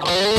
you